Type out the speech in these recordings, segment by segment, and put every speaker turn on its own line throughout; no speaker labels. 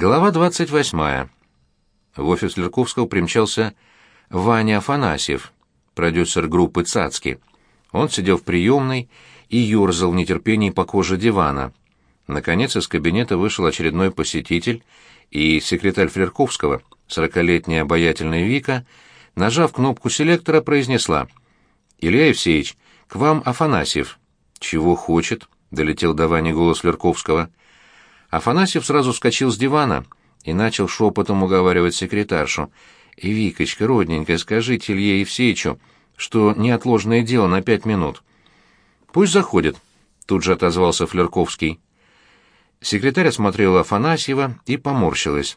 Глава 28. В офис Лерковского примчался Ваня Афанасьев, продюсер группы «Цацки». Он сидел в приемной и юрзал в нетерпении по коже дивана. Наконец из кабинета вышел очередной посетитель, и секретарь Флерковского, сорокалетняя обаятельная Вика, нажав кнопку селектора, произнесла «Илья Евсеевич, к вам Афанасьев». «Чего хочет?» — долетел до Вани голос Лерковского. Афанасьев сразу вскочил с дивана и начал шепотом уговаривать секретаршу. «И, Викочка, родненькая, скажите Илье Евсеичу, что неотложное дело на пять минут». «Пусть заходит», — тут же отозвался Флерковский. Секретарь осмотрела Афанасьева и поморщилась.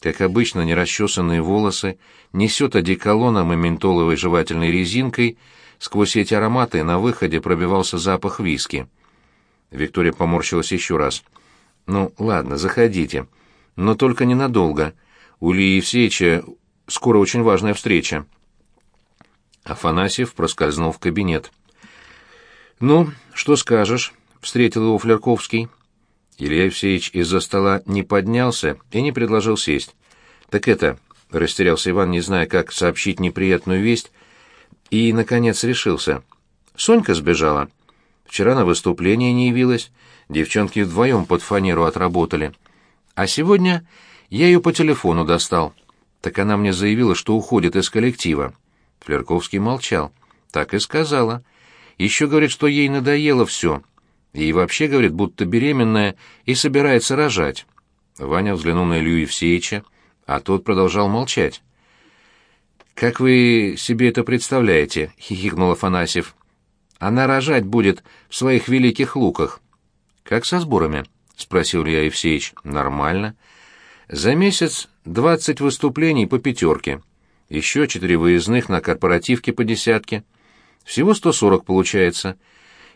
Как обычно, нерасчесанные волосы несет одеколоном и ментоловой жевательной резинкой, сквозь эти ароматы на выходе пробивался запах виски. Виктория поморщилась еще раз — «Ну, ладно, заходите. Но только ненадолго. У Ильи Евсеича скоро очень важная встреча». Афанасьев проскользнул в кабинет. «Ну, что скажешь?» — встретил его Флерковский. Илья Евсеевич из-за стола не поднялся и не предложил сесть. «Так это...» — растерялся Иван, не зная, как сообщить неприятную весть, и, наконец, решился. «Сонька сбежала. Вчера на выступление не явилась, Девчонки вдвоем под фанеру отработали. А сегодня я ее по телефону достал. Так она мне заявила, что уходит из коллектива. Флерковский молчал. Так и сказала. Еще говорит, что ей надоело все. И вообще говорит, будто беременная и собирается рожать. Ваня взглянул на Илью Евсеича, а тот продолжал молчать. «Как вы себе это представляете?» — хихикнул Афанасьев. «Она рожать будет в своих великих луках. «Как со сборами?» — спросил Илья Евсеевич. «Нормально. За месяц двадцать выступлений по пятерке. Еще четыре выездных на корпоративке по десятке. Всего сто сорок получается.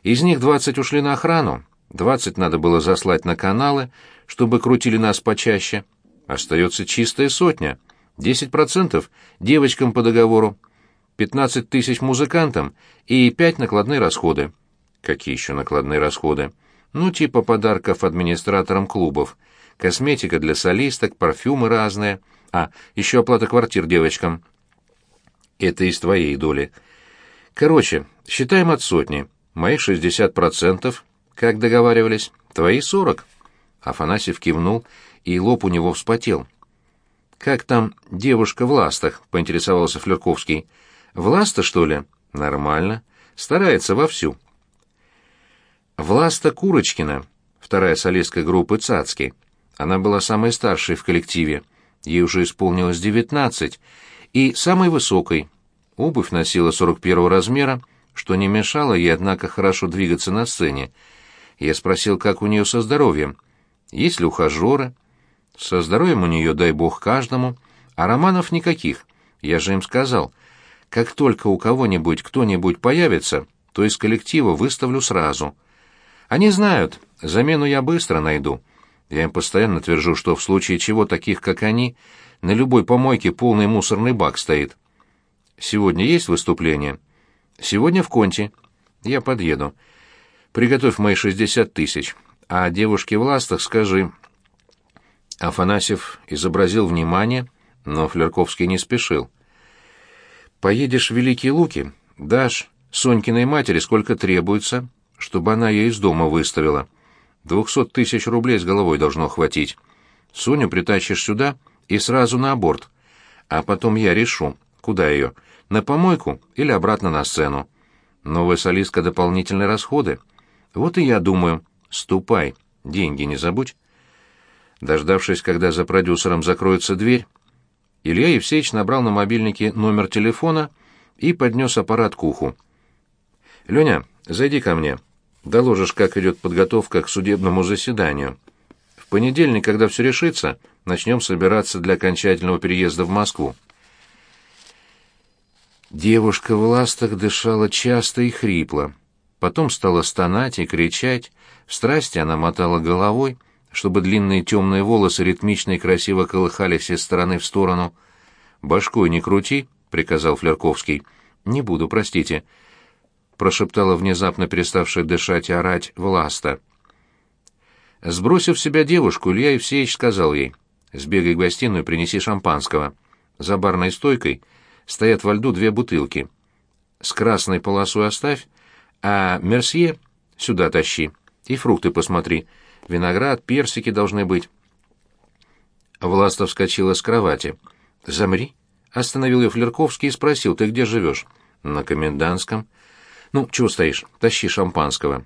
Из них двадцать ушли на охрану, двадцать надо было заслать на каналы, чтобы крутили нас почаще. Остается чистая сотня. Десять процентов девочкам по договору, пятнадцать тысяч музыкантам и пять накладные расходы». «Какие еще накладные расходы?» Ну, типа подарков администраторам клубов. Косметика для солисток, парфюмы разные. А, еще оплата квартир девочкам. Это из твоей доли. Короче, считаем от сотни. Мои шестьдесят процентов, как договаривались, твои сорок. Афанасьев кивнул, и лоб у него вспотел. «Как там девушка в ластах?» — поинтересовался Флерковский. «В ласта, что ли?» «Нормально. Старается вовсю». Власта Курочкина, вторая солистка группы «Цацки». Она была самой старшей в коллективе, ей уже исполнилось девятнадцать, и самой высокой. Обувь носила сорок первого размера, что не мешало ей, однако, хорошо двигаться на сцене. Я спросил, как у нее со здоровьем. Есть ли ухажеры? Со здоровьем у нее, дай бог, каждому, а романов никаких. Я же им сказал, как только у кого-нибудь кто-нибудь появится, то из коллектива выставлю сразу — они знают, замену я быстро найду. Я им постоянно твержу, что в случае чего таких, как они, на любой помойке полный мусорный бак стоит. Сегодня есть выступление? Сегодня в Конте. Я подъеду. Приготовь мои шестьдесят тысяч. А девушке в ластах скажи... Афанасьев изобразил внимание, но Флерковский не спешил. «Поедешь в Великие Луки, дашь Сонькиной матери сколько требуется, чтобы она ее из дома выставила. Двухсот тысяч рублей с головой должно хватить. Соню притащишь сюда и сразу на аборт. А потом я решу, куда ее, на помойку или обратно на сцену. Новая солистка дополнительные расходы. Вот и я думаю, ступай, деньги не забудь. Дождавшись, когда за продюсером закроется дверь, Илья Евсеевич набрал на мобильнике номер телефона и поднес аппарат к уху. «Леня, зайди ко мне. Доложишь, как идет подготовка к судебному заседанию. В понедельник, когда все решится, начнем собираться для окончательного переезда в Москву. Девушка в ластах дышала часто и хрипло. Потом стала стонать и кричать. В страсти она мотала головой, чтобы длинные темные волосы ритмично и красиво колыхались из стороны в сторону. «Башкой не крути», — приказал Флерковский. «Не буду, простите», прошептала внезапно переставшая дышать и орать Власта. Сбросив с себя девушку, Илья Евсеевич сказал ей, Сбегай в гостиную, принеси шампанского. За барной стойкой стоят во льду две бутылки. С красной полосой оставь, а мерсье сюда тащи. И фрукты посмотри. Виноград, персики должны быть. Властов вскочила с кровати. «Замри!» — остановил ее Флерковский и спросил, «Ты где живешь?» «На комендантском». «Ну, чего стоишь? Тащи шампанского».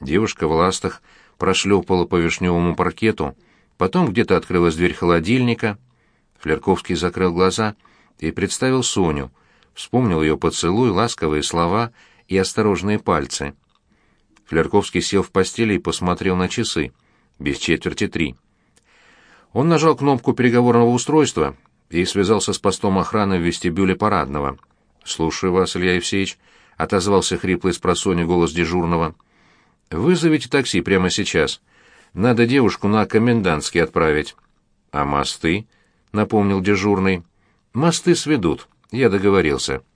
Девушка в ластах прошлепала по вишневому паркету, потом где-то открылась дверь холодильника. Флерковский закрыл глаза и представил Соню, вспомнил ее поцелуй, ласковые слова и осторожные пальцы. Флерковский сел в постели и посмотрел на часы. Без четверти три. Он нажал кнопку переговорного устройства и связался с постом охраны в вестибюле парадного. «Слушаю вас, Илья Евсеевич», — отозвался хриплый с просони голос дежурного. «Вызовите такси прямо сейчас. Надо девушку на комендантский отправить». «А мосты?» — напомнил дежурный. «Мосты сведут. Я договорился».